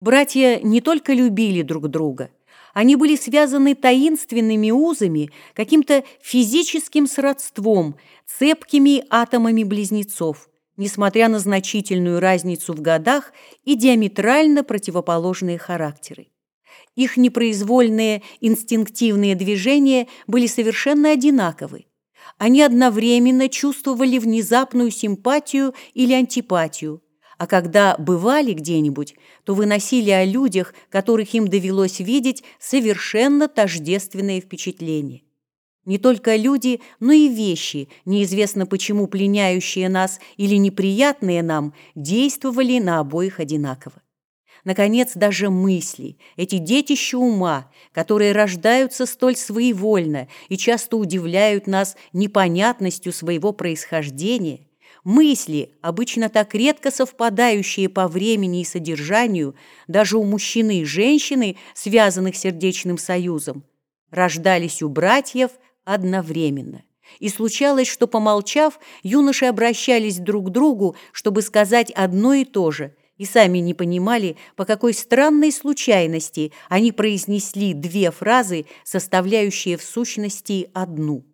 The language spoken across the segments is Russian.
Братья не только любили друг друга, они были связаны таинственными узами, каким-то физическим сродством, цепкими атомами близнецов, несмотря на значительную разницу в годах и диаметрально противоположные характеры. Их непроизвольные инстинктивные движения были совершенно одинаковы. Они одновременно чувствовали внезапную симпатию или антипатию, а когда бывали где-нибудь, то выносили о людях, которых им довелось видеть, совершенно тождественные впечатления. Не только люди, но и вещи, неизвестно почему пленяющие нас или неприятные нам, действовали на обоих одинаково. Наконец, даже мысли, эти детища ума, которые рождаются столь своевольно и часто удивляют нас непонятностью своего происхождения – Мысли, обычно так редко совпадающие по времени и содержанию, даже у мужчины и женщины, связанных сердечным союзом, рождались у братьев одновременно. И случалось, что, помолчав, юноши обращались друг к другу, чтобы сказать одно и то же, и сами не понимали, по какой странной случайности они произнесли две фразы, составляющие в сущности одну.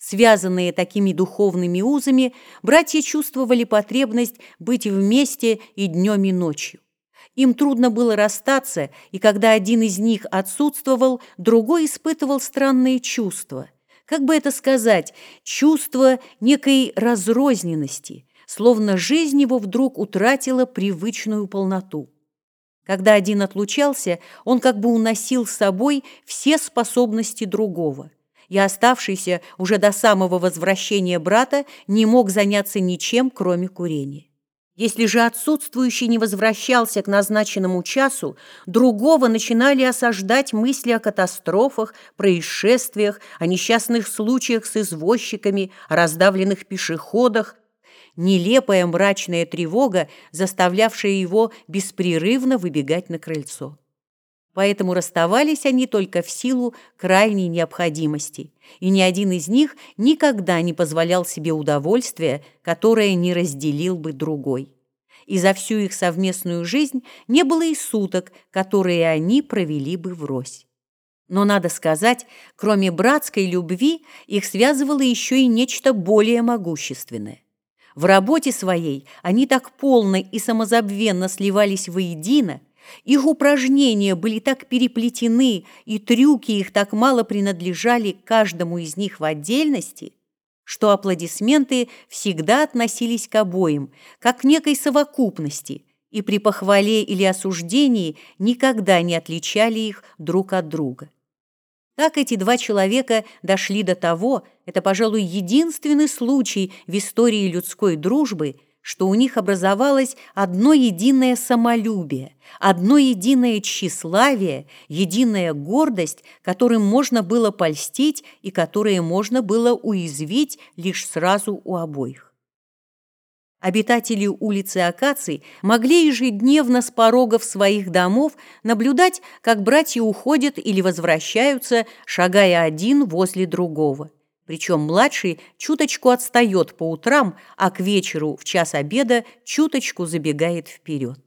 Связанные такими духовными узами, братья чувствовали потребность быть вместе и днем, и ночью. Им трудно было расстаться, и когда один из них отсутствовал, другой испытывал странные чувства. Как бы это сказать, чувство некой разрозненности, словно жизнь его вдруг утратила привычную полноту. Когда один отлучался, он как бы уносил с собой все способности другого – и оставшийся уже до самого возвращения брата не мог заняться ничем, кроме курения. Если же отсутствующий не возвращался к назначенному часу, другого начинали осаждать мысли о катастрофах, происшествиях, о несчастных случаях с извозчиками, о раздавленных пешеходах, нелепая мрачная тревога, заставлявшая его беспрерывно выбегать на крыльцо. Поэтому расставались они только в силу крайней необходимости, и ни один из них никогда не позволял себе удовольствия, которое не разделил бы другой. И за всю их совместную жизнь не было и суток, которые они провели бы врозь. Но, надо сказать, кроме братской любви, их связывало еще и нечто более могущественное. В работе своей они так полно и самозабвенно сливались воедино, их упражнения были так переплетены, и трюки их так мало принадлежали каждому из них в отдельности, что аплодисменты всегда относились к обоим, как к некой совокупности, и при похвале или осуждении никогда не отличали их друг от друга. Так эти два человека дошли до того, это, пожалуй, единственный случай в истории людской дружбы – что у них образовалось одно единое самолюбие, одно единое тщеславие, единая гордость, которым можно было польстить и которые можно было уязвить лишь сразу у обоих. Обитатели улицы Акаций могли ежедневно с порогов своих домов наблюдать, как братья уходят или возвращаются, шагая один возле другого. Причем младший чуточку отстает по утрам, а к вечеру в час обеда чуточку забегает вперед.